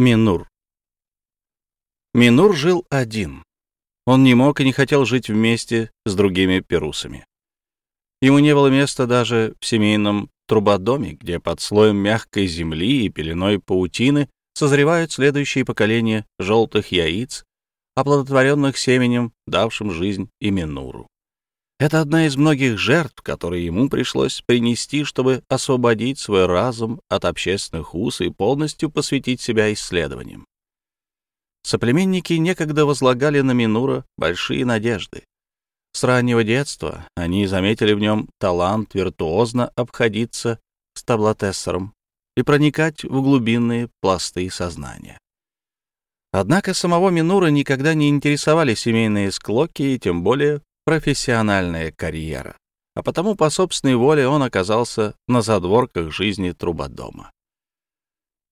Минур. Минур жил один. Он не мог и не хотел жить вместе с другими перусами. Ему не было места даже в семейном трубодоме, где под слоем мягкой земли и пеленой паутины созревают следующие поколения желтых яиц, оплодотворенных семенем, давшим жизнь и Минуру. Это одна из многих жертв, которые ему пришлось принести, чтобы освободить свой разум от общественных уз и полностью посвятить себя исследованиям. Соплеменники некогда возлагали на Минура большие надежды. С раннего детства они заметили в нем талант виртуозно обходиться с таблотессором и проникать в глубинные пласты сознания. Однако самого Минура никогда не интересовали семейные склоки и тем более профессиональная карьера, а потому по собственной воле он оказался на задворках жизни трубодома.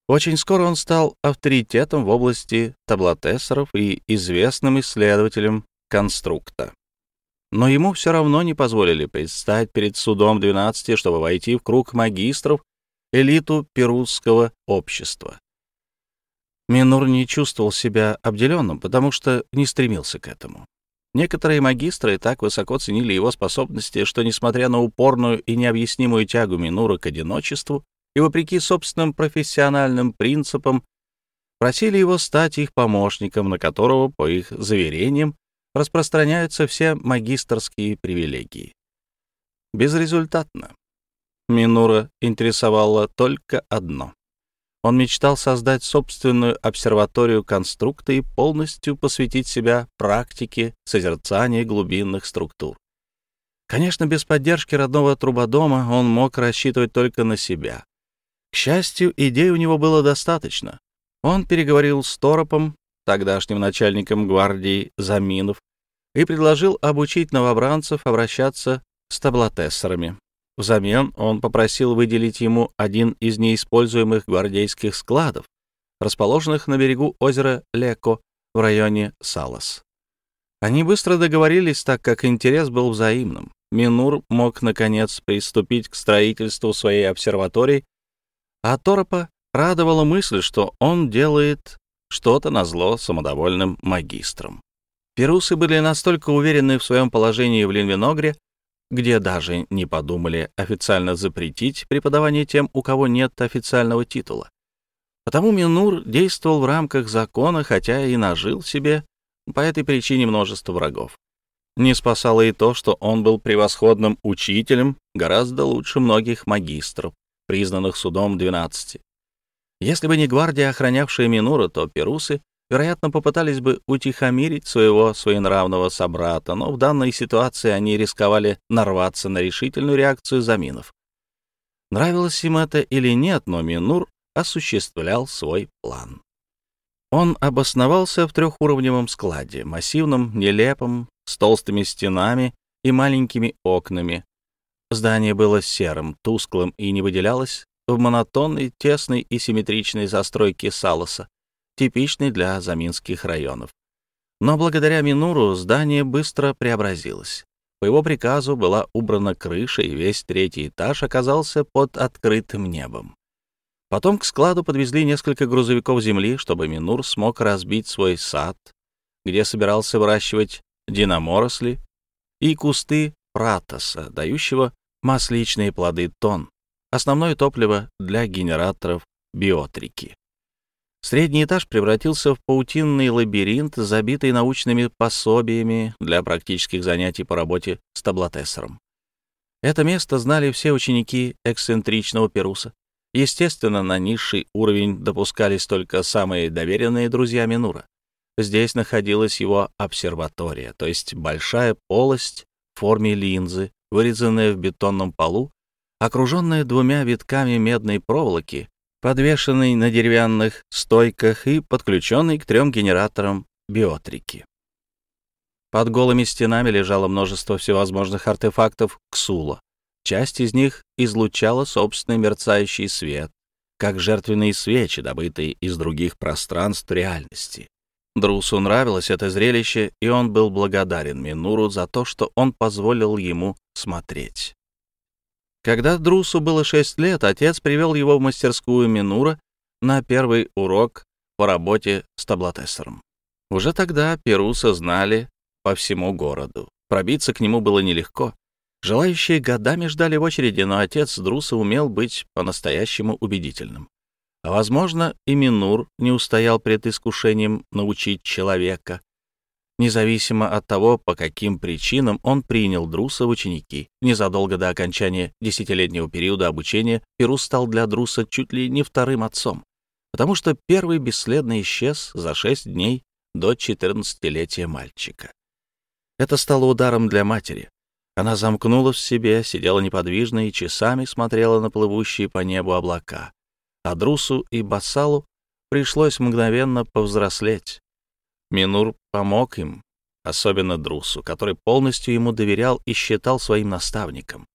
Очень скоро он стал авторитетом в области таблотессоров и известным исследователем конструкта. Но ему все равно не позволили предстать перед судом 12, чтобы войти в круг магистров, элиту перусского общества. Минур не чувствовал себя обделенным, потому что не стремился к этому. Некоторые магистры так высоко ценили его способности, что, несмотря на упорную и необъяснимую тягу Минура к одиночеству и вопреки собственным профессиональным принципам, просили его стать их помощником, на которого, по их заверениям, распространяются все магистрские привилегии. Безрезультатно. Минура интересовало только одно он мечтал создать собственную обсерваторию конструкта и полностью посвятить себя практике созерцания глубинных структур. Конечно, без поддержки родного трубодома он мог рассчитывать только на себя. К счастью, идей у него было достаточно. Он переговорил с Торопом, тогдашним начальником гвардии Заминов, и предложил обучить новобранцев обращаться с таблотессорами. Взамен он попросил выделить ему один из неиспользуемых гвардейских складов, расположенных на берегу озера Леко в районе Салас. Они быстро договорились, так как интерес был взаимным. Минур мог, наконец, приступить к строительству своей обсерватории, а Торопа радовала мысль, что он делает что-то на зло самодовольным магистрам. Перусы были настолько уверены в своем положении в Линвиногре, где даже не подумали официально запретить преподавание тем, у кого нет официального титула. Потому Минур действовал в рамках закона, хотя и нажил себе по этой причине множество врагов. Не спасало и то, что он был превосходным учителем, гораздо лучше многих магистров, признанных судом 12. Если бы не гвардия, охранявшая Минура, то перусы вероятно, попытались бы утихомирить своего своенравного собрата, но в данной ситуации они рисковали нарваться на решительную реакцию заминов. Нравилось им это или нет, но Минур осуществлял свой план. Он обосновался в трехуровневом складе, массивном, нелепом, с толстыми стенами и маленькими окнами. Здание было серым, тусклым и не выделялось в монотонной, тесной и симметричной застройке Салоса типичный для заминских районов. Но благодаря Минуру здание быстро преобразилось. По его приказу была убрана крыша, и весь третий этаж оказался под открытым небом. Потом к складу подвезли несколько грузовиков земли, чтобы Минур смог разбить свой сад, где собирался выращивать динаморосли и кусты пратоса, дающего масличные плоды тон, основное топливо для генераторов биотрики. Средний этаж превратился в паутинный лабиринт, забитый научными пособиями для практических занятий по работе с таблотессором. Это место знали все ученики эксцентричного Перуса. Естественно, на низший уровень допускались только самые доверенные друзья Минура. Здесь находилась его обсерватория, то есть большая полость в форме линзы, вырезанная в бетонном полу, окруженная двумя витками медной проволоки, подвешенный на деревянных стойках и подключенный к трем генераторам биотрики. Под голыми стенами лежало множество всевозможных артефактов Ксула. Часть из них излучала собственный мерцающий свет, как жертвенные свечи, добытые из других пространств реальности. Друсу нравилось это зрелище, и он был благодарен Минуру за то, что он позволил ему смотреть. Когда Друсу было шесть лет, отец привел его в мастерскую Минура на первый урок по работе с таблотессером. Уже тогда Перуса знали по всему городу. Пробиться к нему было нелегко. Желающие годами ждали в очереди, но отец Друса умел быть по-настоящему убедительным. А, возможно, и Минур не устоял пред искушением научить человека. Независимо от того, по каким причинам он принял Друса в ученики, незадолго до окончания десятилетнего периода обучения Перус стал для Друса чуть ли не вторым отцом, потому что первый бесследно исчез за шесть дней до четырнадцатилетия мальчика. Это стало ударом для матери. Она замкнулась в себе, сидела неподвижно и часами смотрела на плывущие по небу облака. А Друсу и Басалу пришлось мгновенно повзрослеть. Минур помог им, особенно Друсу, который полностью ему доверял и считал своим наставником.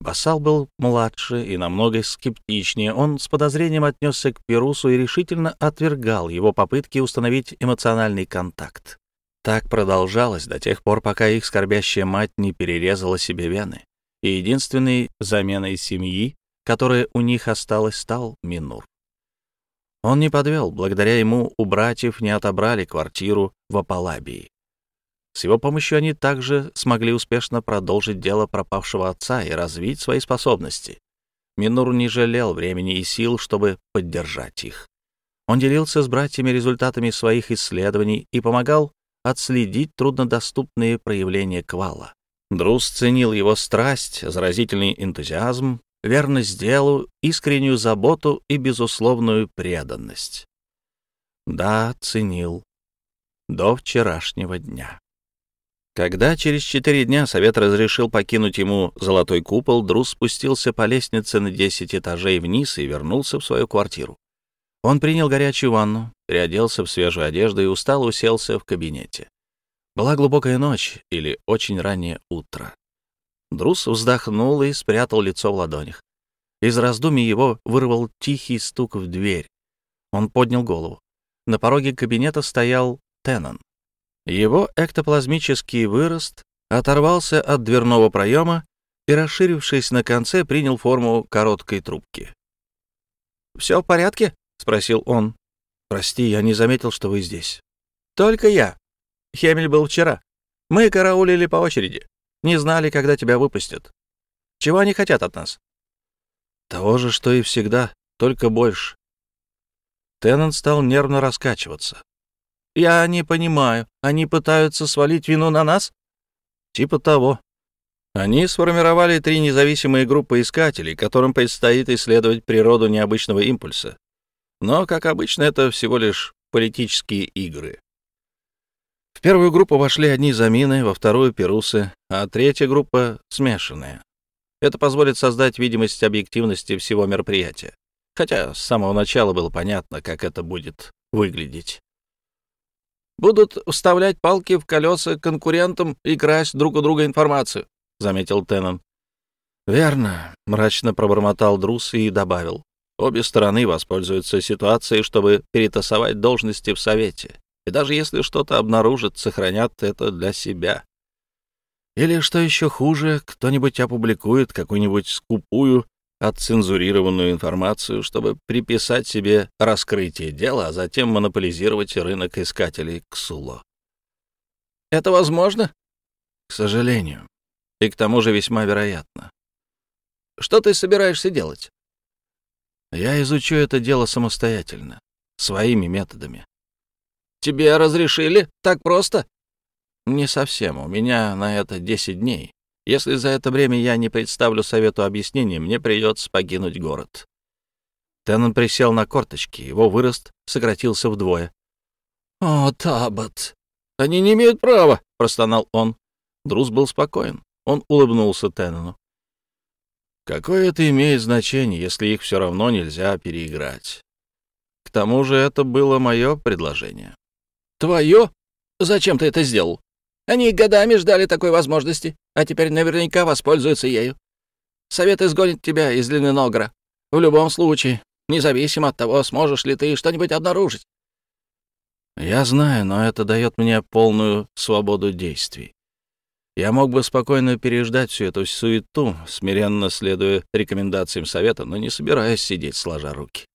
Басал был младше и намного скептичнее. Он с подозрением отнесся к Перусу и решительно отвергал его попытки установить эмоциональный контакт. Так продолжалось до тех пор, пока их скорбящая мать не перерезала себе вены. И единственной заменой семьи которое у них осталось, стал Минур. Он не подвел, благодаря ему у братьев не отобрали квартиру в Апалабии. С его помощью они также смогли успешно продолжить дело пропавшего отца и развить свои способности. Минур не жалел времени и сил, чтобы поддержать их. Он делился с братьями результатами своих исследований и помогал отследить труднодоступные проявления квала. Друз ценил его страсть, заразительный энтузиазм верность делу, искреннюю заботу и безусловную преданность. Да, ценил. До вчерашнего дня. Когда через четыре дня совет разрешил покинуть ему золотой купол, Друз спустился по лестнице на десять этажей вниз и вернулся в свою квартиру. Он принял горячую ванну, переоделся в свежую одежду и устало уселся в кабинете. Была глубокая ночь или очень раннее утро. Друс вздохнул и спрятал лицо в ладонях. Из раздумий его вырвал тихий стук в дверь. Он поднял голову. На пороге кабинета стоял Теннон. Его эктоплазмический вырост оторвался от дверного проема и, расширившись на конце, принял форму короткой трубки. «Все в порядке?» — спросил он. «Прости, я не заметил, что вы здесь». «Только я. Хемель был вчера. Мы караулили по очереди. Не знали, когда тебя выпустят. Чего они хотят от нас? Того же, что и всегда, только больше. Теннант стал нервно раскачиваться. Я не понимаю. Они пытаются свалить вину на нас? Типа того. Они сформировали три независимые группы искателей, которым предстоит исследовать природу необычного импульса. Но, как обычно, это всего лишь политические игры. В первую группу вошли одни замины, во вторую — перусы, а третья группа — смешанная. Это позволит создать видимость объективности всего мероприятия. Хотя с самого начала было понятно, как это будет выглядеть. «Будут вставлять палки в колеса конкурентам и красть друг у друга информацию», — заметил Теннон. «Верно», — мрачно пробормотал Друс и добавил. «Обе стороны воспользуются ситуацией, чтобы перетасовать должности в Совете. И даже если что-то обнаружат, сохранят это для себя. Или, что еще хуже, кто-нибудь опубликует какую-нибудь скупую, отцензурированную информацию, чтобы приписать себе раскрытие дела, а затем монополизировать рынок искателей Ксуло. Это возможно? К сожалению. И к тому же весьма вероятно. Что ты собираешься делать? Я изучу это дело самостоятельно, своими методами. Тебе разрешили? Так просто? Не совсем. У меня на это 10 дней. Если за это время я не представлю совету объяснений, мне придется покинуть город. Теннон присел на корточки. Его вырост сократился вдвое. «О, Табот! Они не имеют права!» — простонал он. Друз был спокоен. Он улыбнулся Теннону. «Какое это имеет значение, если их все равно нельзя переиграть? К тому же это было мое предложение. «Твое? Зачем ты это сделал? Они годами ждали такой возможности, а теперь наверняка воспользуются ею. Совет изгонит тебя из Лениногра. В любом случае, независимо от того, сможешь ли ты что-нибудь обнаружить». «Я знаю, но это дает мне полную свободу действий. Я мог бы спокойно переждать всю эту суету, смиренно следуя рекомендациям совета, но не собираюсь сидеть сложа руки.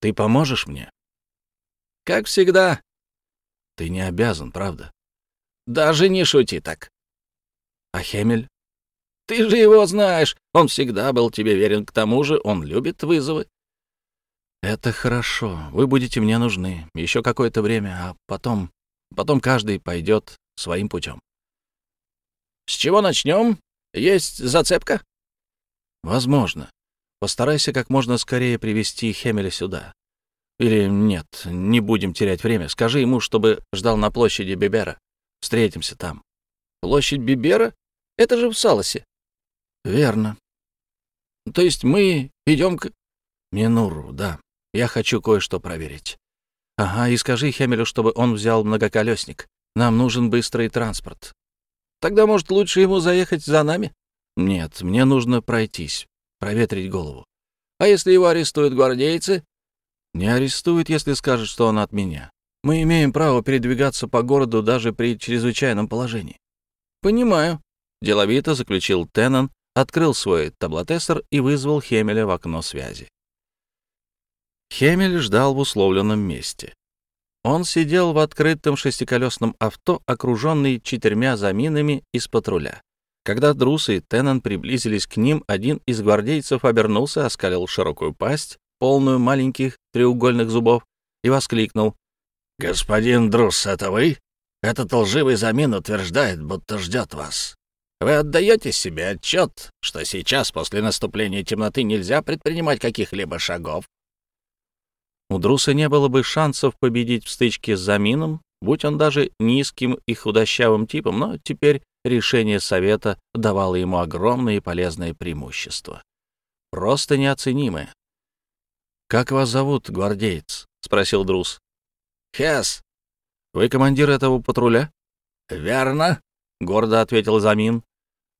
Ты поможешь мне?» Как всегда. Ты не обязан, правда? Даже не шути так. А Хемель? Ты же его знаешь. Он всегда был тебе верен. К тому же он любит вызовы. Это хорошо. Вы будете мне нужны. Еще какое-то время, а потом... Потом каждый пойдет своим путем. С чего начнем? Есть зацепка? Возможно. Постарайся как можно скорее привести Хемеля сюда. Или нет, не будем терять время. Скажи ему, чтобы ждал на площади Бибера. Встретимся там. Площадь Бибера? Это же в Салосе. Верно. То есть мы идем к... Минуру, да. Я хочу кое-что проверить. Ага, и скажи Хемелю, чтобы он взял многоколесник. Нам нужен быстрый транспорт. Тогда, может, лучше ему заехать за нами? Нет, мне нужно пройтись, проветрить голову. А если его арестуют гвардейцы? Не арестуют, если скажут, что он от меня. Мы имеем право передвигаться по городу даже при чрезвычайном положении. Понимаю. Деловито заключил Теннон, открыл свой таблотессор и вызвал Хемеля в окно связи. Хемель ждал в условленном месте. Он сидел в открытом шестиколесном авто, окруженный четырьмя заминами из патруля. Когда Друс и Теннон приблизились к ним, один из гвардейцев обернулся, оскалил широкую пасть, полную маленьких треугольных зубов, и воскликнул. «Господин Друс, это вы? Этот лживый замин утверждает, будто ждет вас. Вы отдаете себе отчет, что сейчас, после наступления темноты, нельзя предпринимать каких-либо шагов, у Друса не было бы шансов победить в стычке с Замином, будь он даже низким и худощавым типом, но теперь решение совета давало ему огромные полезные преимущества. Просто неоценимое. «Как вас зовут, гвардеец?» — спросил Друс. «Хес». «Вы командир этого патруля?» «Верно», — гордо ответил Замин.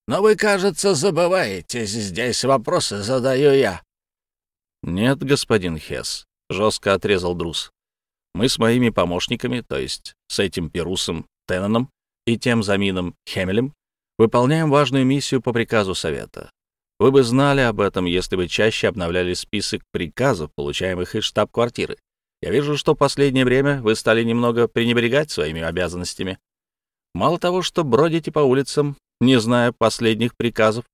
«Но вы, кажется, забываетесь. Здесь вопросы задаю я». «Нет, господин Хес. — жестко отрезал Друз. «Мы с моими помощниками, то есть с этим Перусом Тенноном и тем Замином Хемелем, выполняем важную миссию по приказу Совета. Вы бы знали об этом, если бы чаще обновляли список приказов, получаемых из штаб-квартиры. Я вижу, что в последнее время вы стали немного пренебрегать своими обязанностями. Мало того, что бродите по улицам, не зная последних приказов,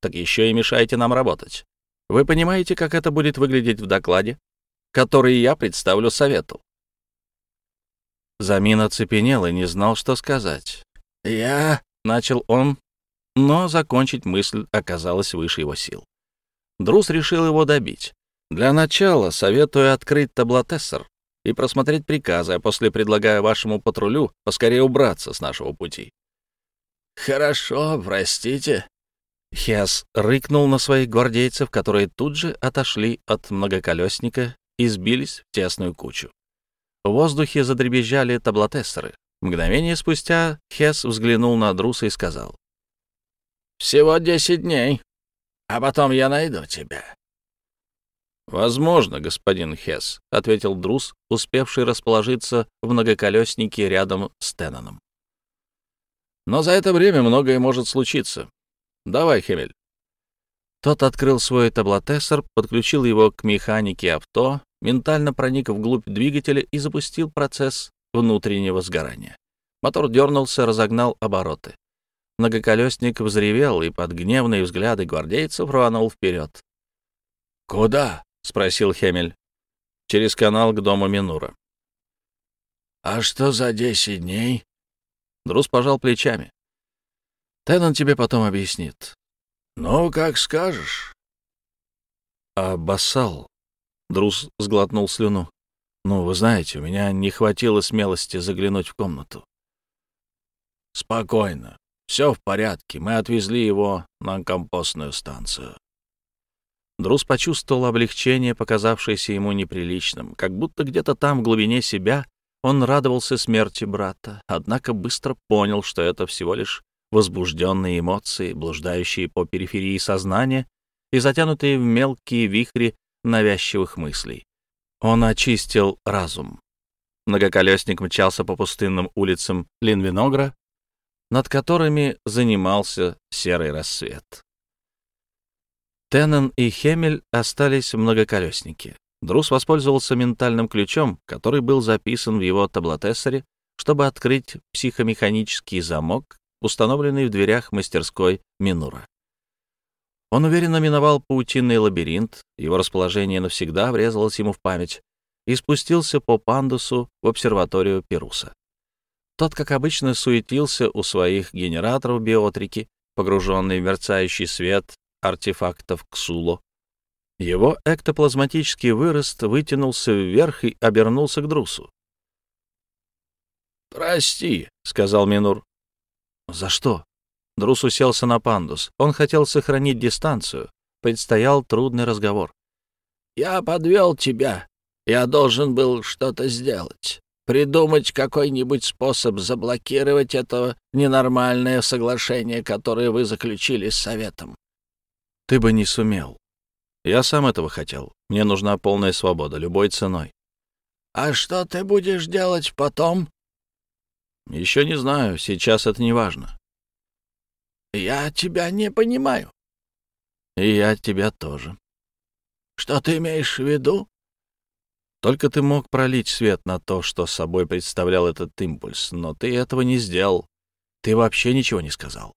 так еще и мешаете нам работать. Вы понимаете, как это будет выглядеть в докладе? который я представлю совету. Замин оцепенел и не знал, что сказать. «Я...» — начал он, но закончить мысль оказалось выше его сил. Друз решил его добить. Для начала советую открыть таблотессор и просмотреть приказы, а после предлагаю вашему патрулю поскорее убраться с нашего пути. «Хорошо, простите». Хес рыкнул на своих гвардейцев, которые тут же отошли от многоколесника и сбились в тесную кучу. В воздухе задребезжали таблотессеры. Мгновение спустя Хес взглянул на Друса и сказал. «Всего десять дней, а потом я найду тебя». «Возможно, господин Хес», — ответил Друс, успевший расположиться в многоколеснике рядом с Тенноном. «Но за это время многое может случиться. Давай, Хемель». Тот открыл свой таблотессор, подключил его к механике авто, ментально проник вглубь двигателя и запустил процесс внутреннего сгорания. Мотор дернулся, разогнал обороты. Многоколесник взревел и под гневные взгляды гвардейцев рванул вперед. «Куда?» — спросил Хемель. «Через канал к дому Минура». «А что за десять дней?» Друз пожал плечами. «Теннон тебе потом объяснит». «Ну, как скажешь». «А Бассал Друз сглотнул слюну. «Ну, вы знаете, у меня не хватило смелости заглянуть в комнату». «Спокойно. Все в порядке. Мы отвезли его на компостную станцию». Друз почувствовал облегчение, показавшееся ему неприличным, как будто где-то там, в глубине себя, он радовался смерти брата, однако быстро понял, что это всего лишь возбужденные эмоции, блуждающие по периферии сознания и затянутые в мелкие вихри навязчивых мыслей. Он очистил разум. Многоколесник мчался по пустынным улицам Линвиногра, над которыми занимался серый рассвет. Теннен и Хемель остались в многоколеснике. Друс воспользовался ментальным ключом, который был записан в его таблотессоре, чтобы открыть психомеханический замок, установленный в дверях мастерской Минура. Он уверенно миновал паутинный лабиринт, его расположение навсегда врезалось ему в память, и спустился по пандусу в обсерваторию Перуса. Тот, как обычно, суетился у своих генераторов биотрики, погруженный в мерцающий свет артефактов Ксуло. Его эктоплазматический вырост вытянулся вверх и обернулся к Друсу. «Прости», — сказал Минур. «За что?» Друс уселся на пандус. Он хотел сохранить дистанцию. Предстоял трудный разговор. «Я подвел тебя. Я должен был что-то сделать. Придумать какой-нибудь способ заблокировать это ненормальное соглашение, которое вы заключили с Советом». «Ты бы не сумел. Я сам этого хотел. Мне нужна полная свобода, любой ценой». «А что ты будешь делать потом?» «Еще не знаю. Сейчас это не важно. «Я тебя не понимаю». «И я тебя тоже». «Что ты имеешь в виду?» «Только ты мог пролить свет на то, что собой представлял этот импульс, но ты этого не сделал. Ты вообще ничего не сказал».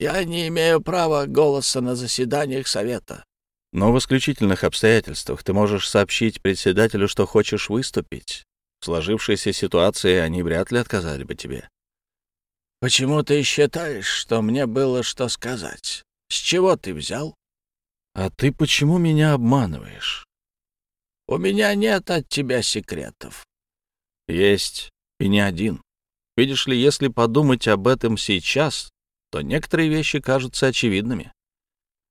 «Я не имею права голоса на заседаниях Совета». «Но в исключительных обстоятельствах ты можешь сообщить председателю, что хочешь выступить. В сложившейся ситуации они вряд ли отказали бы тебе. «Почему ты считаешь, что мне было что сказать? С чего ты взял?» «А ты почему меня обманываешь?» «У меня нет от тебя секретов». «Есть, и не один. Видишь ли, если подумать об этом сейчас, то некоторые вещи кажутся очевидными.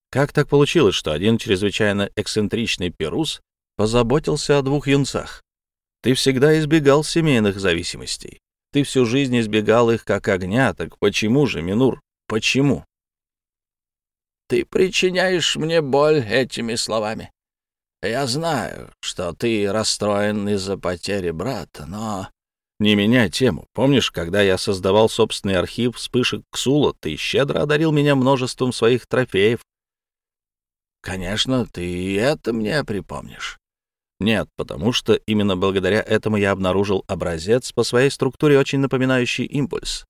Как так получилось, что один чрезвычайно эксцентричный Перус позаботился о двух юнцах? Ты всегда избегал семейных зависимостей. Ты всю жизнь избегал их как огня, так почему же, Минур, почему? Ты причиняешь мне боль этими словами. Я знаю, что ты расстроен из-за потери брата, но... Не меняй тему. Помнишь, когда я создавал собственный архив вспышек Ксула, ты щедро одарил меня множеством своих трофеев. Конечно, ты это мне припомнишь. Нет, потому что именно благодаря этому я обнаружил образец по своей структуре, очень напоминающий импульс.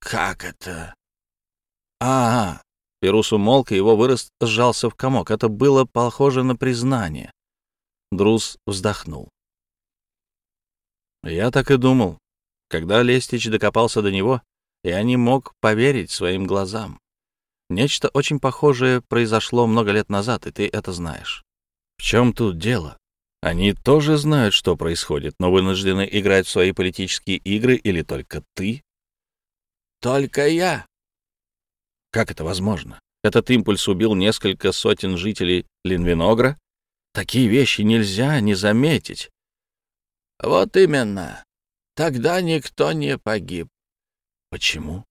«Как это?» «А, -а. Перус умолк, и его вырост сжался в комок. Это было похоже на признание. Друз вздохнул. Я так и думал. Когда Лестич докопался до него, я не мог поверить своим глазам. Нечто очень похожее произошло много лет назад, и ты это знаешь. В чем тут дело? Они тоже знают, что происходит, но вынуждены играть в свои политические игры или только ты? Только я. Как это возможно? Этот импульс убил несколько сотен жителей Линвиногра? Такие вещи нельзя не заметить. Вот именно. Тогда никто не погиб. Почему?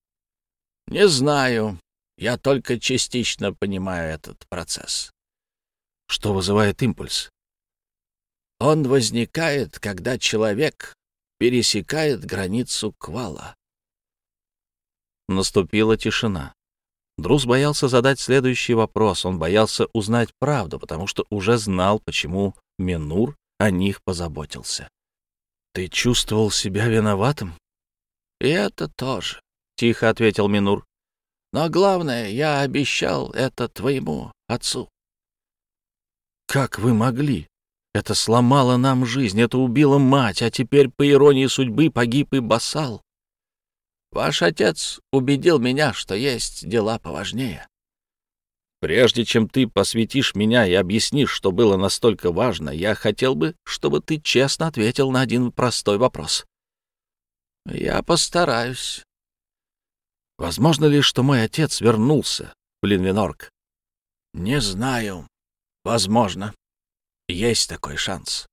Не знаю. Я только частично понимаю этот процесс. Что вызывает импульс? Он возникает, когда человек пересекает границу квала. Наступила тишина. Друз боялся задать следующий вопрос. Он боялся узнать правду, потому что уже знал, почему Менур о них позаботился. «Ты чувствовал себя виноватым?» «И это тоже», — тихо ответил Минур. «Но главное, я обещал это твоему отцу». Как вы могли? Это сломало нам жизнь, это убило мать, а теперь, по иронии судьбы, погиб и Басал. Ваш отец убедил меня, что есть дела поважнее. Прежде чем ты посвятишь меня и объяснишь, что было настолько важно, я хотел бы, чтобы ты честно ответил на один простой вопрос. Я постараюсь. Возможно ли, что мой отец вернулся в Линвинорг? Не знаю. Возможно. Есть такой шанс.